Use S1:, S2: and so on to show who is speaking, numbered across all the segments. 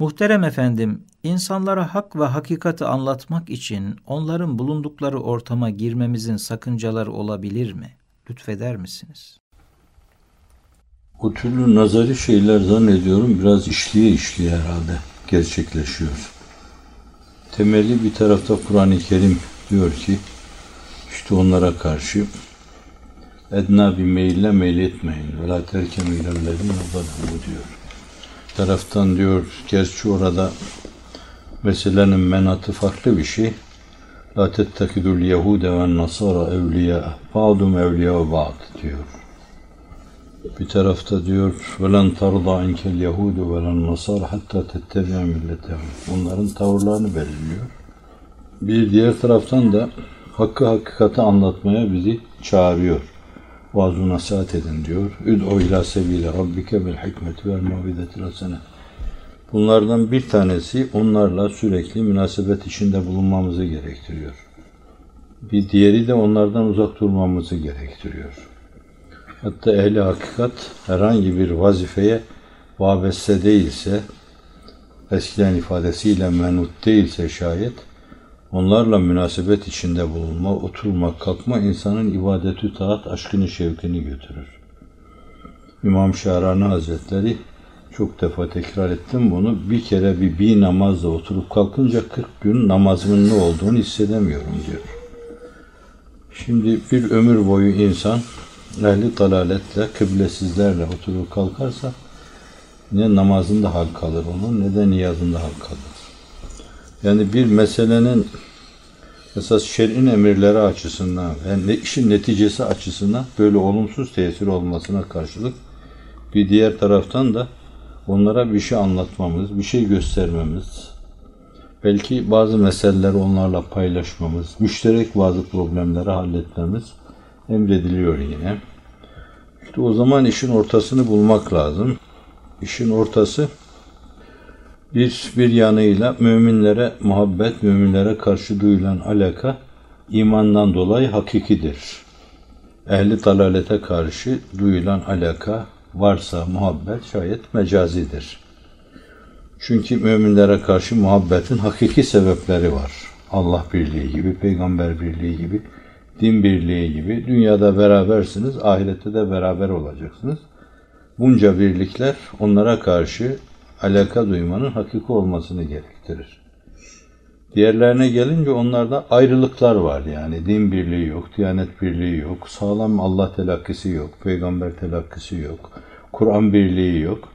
S1: Muhterem efendim, insanlara hak ve hakikati anlatmak için onların bulundukları ortama girmemizin sakıncaları olabilir mi? Lütfeder misiniz?
S2: O türlü nazari şeyler zannediyorum biraz işliye işliye herhalde gerçekleşiyor. Temeli bir tarafta Kur'an-ı Kerim diyor ki işte onlara karşı edna bir meyille meyletmeyin. Ve la terkenu ilerlerin diyor. Taraftan diyor gerçi orada meselenin menatı farklı bir şey. La tettekidul yehude ve nasara evliya. Ba'dum evliya ba'd diyor. Bir tarafta diyor velen tarda inkel yehudu velen nasar hatta tettebi'a milletehum. Bunların tavırlarını belirliyor. Bir diğer taraftan da hakkı hakikati anlatmaya bizi çağırıyor. Vaaz-ı nasihat edin diyor. Üd'u ila sebile rabbike bil hikmeti vel mavidetil hasene. Bunlardan bir tanesi onlarla sürekli münasebet içinde bulunmamızı gerektiriyor. Bir diğeri de onlardan uzak durmamızı gerektiriyor. Hatta ehli hakikat herhangi bir vazifeye vabeste değilse, eskiden ifadesiyle menut değilse şayet, onlarla münasebet içinde bulunma, oturma, kalkma insanın ibadeti taat, aşkını, şevkini götürür. İmam Şahrani Hazretleri çok defa tekrar ettim bunu. Bir kere bir bir namazla oturup kalkınca 40 gün namazımın ne olduğunu hissedemiyorum diyor. Şimdi bir ömür boyu insan ehli dalaletle, kıblesizlerle oturup kalkarsa ne namazında hal kalır onun ne de niyazında hal kalır. Yani bir meselenin esas şer'in emirleri açısından yani işin neticesi açısından böyle olumsuz tesir olmasına karşılık bir diğer taraftan da onlara bir şey anlatmamız, bir şey göstermemiz, belki bazı meseleleri onlarla paylaşmamız, müşterek bazı problemleri halletmemiz emrediliyor yine. İşte o zaman işin ortasını bulmak lazım. İşin ortası bir, bir yanıyla müminlere muhabbet, müminlere karşı duyulan alaka imandan dolayı hakikidir. Ehli dalalete karşı duyulan alaka varsa muhabbet şayet mecazidir. Çünkü müminlere karşı muhabbetin hakiki sebepleri var. Allah birliği gibi, peygamber birliği gibi, din birliği gibi dünyada berabersiniz, ahirette de beraber olacaksınız. Bunca birlikler onlara karşı alaka duymanın hakiki olmasını gerektirir. Diğerlerine gelince onlarda ayrılıklar var yani. Din birliği yok, diyanet birliği yok, sağlam Allah telakkisi yok, peygamber telakkisi yok, Kur'an birliği yok.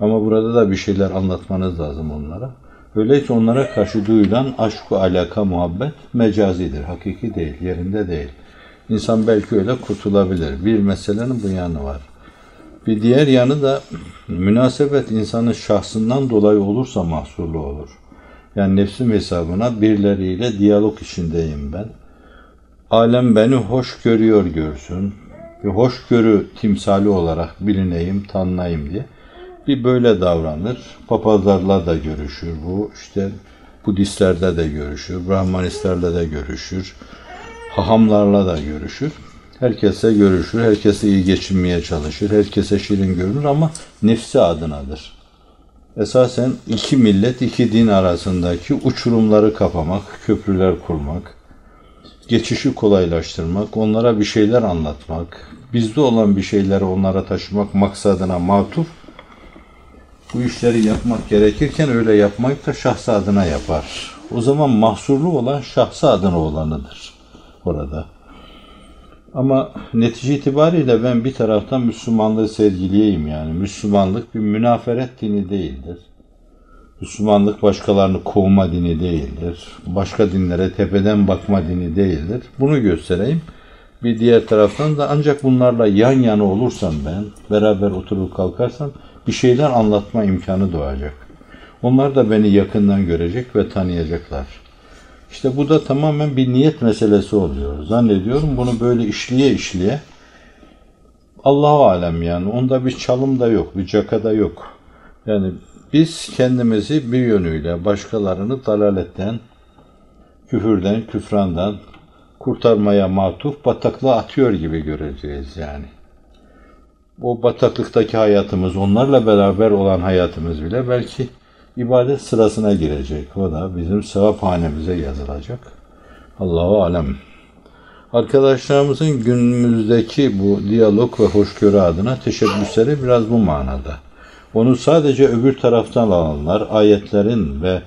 S2: Ama burada da bir şeyler anlatmanız lazım onlara. Öyleyse onlara karşı duyulan aşk alaka, muhabbet mecazidir. Hakiki değil, yerinde değil. İnsan belki öyle kurtulabilir. Bir meselenin bu yanı var. Bir diğer yanı da münasebet insanın şahsından dolayı olursa mahsurlu olur. Yani nefsim hesabına birileriyle diyalog içindeyim ben. Alem beni hoş görüyor görsün. Bir hoşgörü timsali olarak bilineyim, tanınayım diye bir böyle davranır. Papazlarla da görüşür bu. İşte Budistlerde de görüşür, Brahmanistlerle de görüşür, hahamlarla da görüşür. Herkese görüşür, herkese iyi geçinmeye çalışır, herkese şirin görünür ama nefsi adınadır. Esasen iki millet, iki din arasındaki uçurumları kapamak, köprüler kurmak, geçişi kolaylaştırmak, onlara bir şeyler anlatmak, bizde olan bir şeyleri onlara taşımak maksadına matuf bu işleri yapmak gerekirken öyle yapmayıp da şahsı adına yapar. O zaman mahsurlu olan şahsı adına olanıdır orada. Ama netice itibariyle ben bir taraftan Müslümanlığı sergileyeyim yani. Müslümanlık bir münaferet dini değildir. Müslümanlık başkalarını kovma dini değildir. Başka dinlere tepeden bakma dini değildir. Bunu göstereyim. Bir diğer taraftan da ancak bunlarla yan yana olursam ben, beraber oturup kalkarsam bir şeyler anlatma imkanı doğacak. Onlar da beni yakından görecek ve tanıyacaklar. İşte bu da tamamen bir niyet meselesi oluyor. Zannediyorum bunu böyle işliye işliye Allahu alem yani onda bir çalım da yok, bir caka da yok. Yani biz kendimizi bir yönüyle başkalarını dalaletten, küfürden, küfrandan kurtarmaya matuf bataklığa atıyor gibi göreceğiz yani o bataklıktaki hayatımız, onlarla beraber olan hayatımız bile belki ibadet sırasına girecek. O da bizim sevap hanemize yazılacak. Allahu alem. Arkadaşlarımızın günümüzdeki bu diyalog ve hoşgörü adına teşebbüsleri biraz bu manada. Onu sadece öbür taraftan alanlar, ayetlerin ve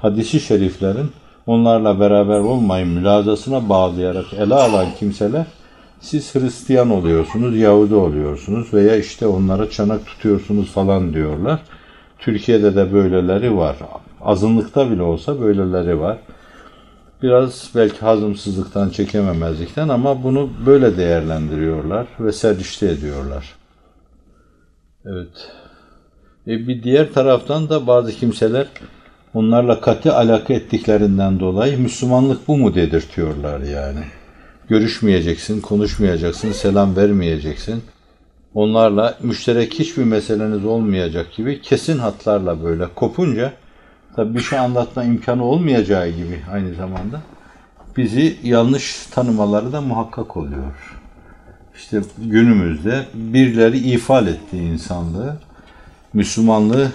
S2: hadisi şeriflerin onlarla beraber olmayın mülazasına bağlayarak ele alan kimseler siz Hristiyan oluyorsunuz, Yahudi oluyorsunuz veya işte onlara çanak tutuyorsunuz falan diyorlar. Türkiye'de de böyleleri var. Azınlıkta bile olsa böyleleri var. Biraz belki hazımsızlıktan, çekememezlikten ama bunu böyle değerlendiriyorlar ve serişte ediyorlar. Evet. E bir diğer taraftan da bazı kimseler onlarla katı alaka ettiklerinden dolayı Müslümanlık bu mu dedirtiyorlar yani. Görüşmeyeceksin, konuşmayacaksın, selam vermeyeceksin. Onlarla müşterek hiçbir meseleniz olmayacak gibi kesin hatlarla böyle kopunca tabi bir şey anlatma imkanı olmayacağı gibi aynı zamanda bizi yanlış tanımaları da muhakkak oluyor. İşte günümüzde birileri ifade etti insanlığı. Müslümanlığı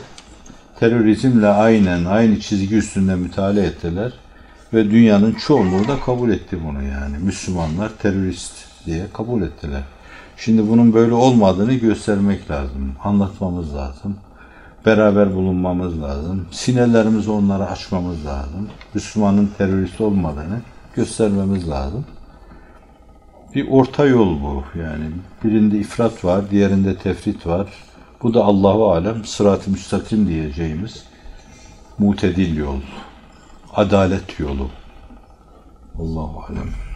S2: terörizmle aynen aynı çizgi üstünde mütalaa ettiler. Ve dünyanın çoğunluğu da kabul etti bunu yani. Müslümanlar terörist diye kabul ettiler. Şimdi bunun böyle olmadığını göstermek lazım. Anlatmamız lazım. Beraber bulunmamız lazım. Sinelerimizi onlara açmamız lazım. Müslümanın terörist olmadığını göstermemiz lazım. Bir orta yol bu yani. Birinde ifrat var, diğerinde tefrit var. Bu da Allahu alem sırat-ı müstakim diyeceğimiz mutedil yol, adalet yolu. Allahu alem.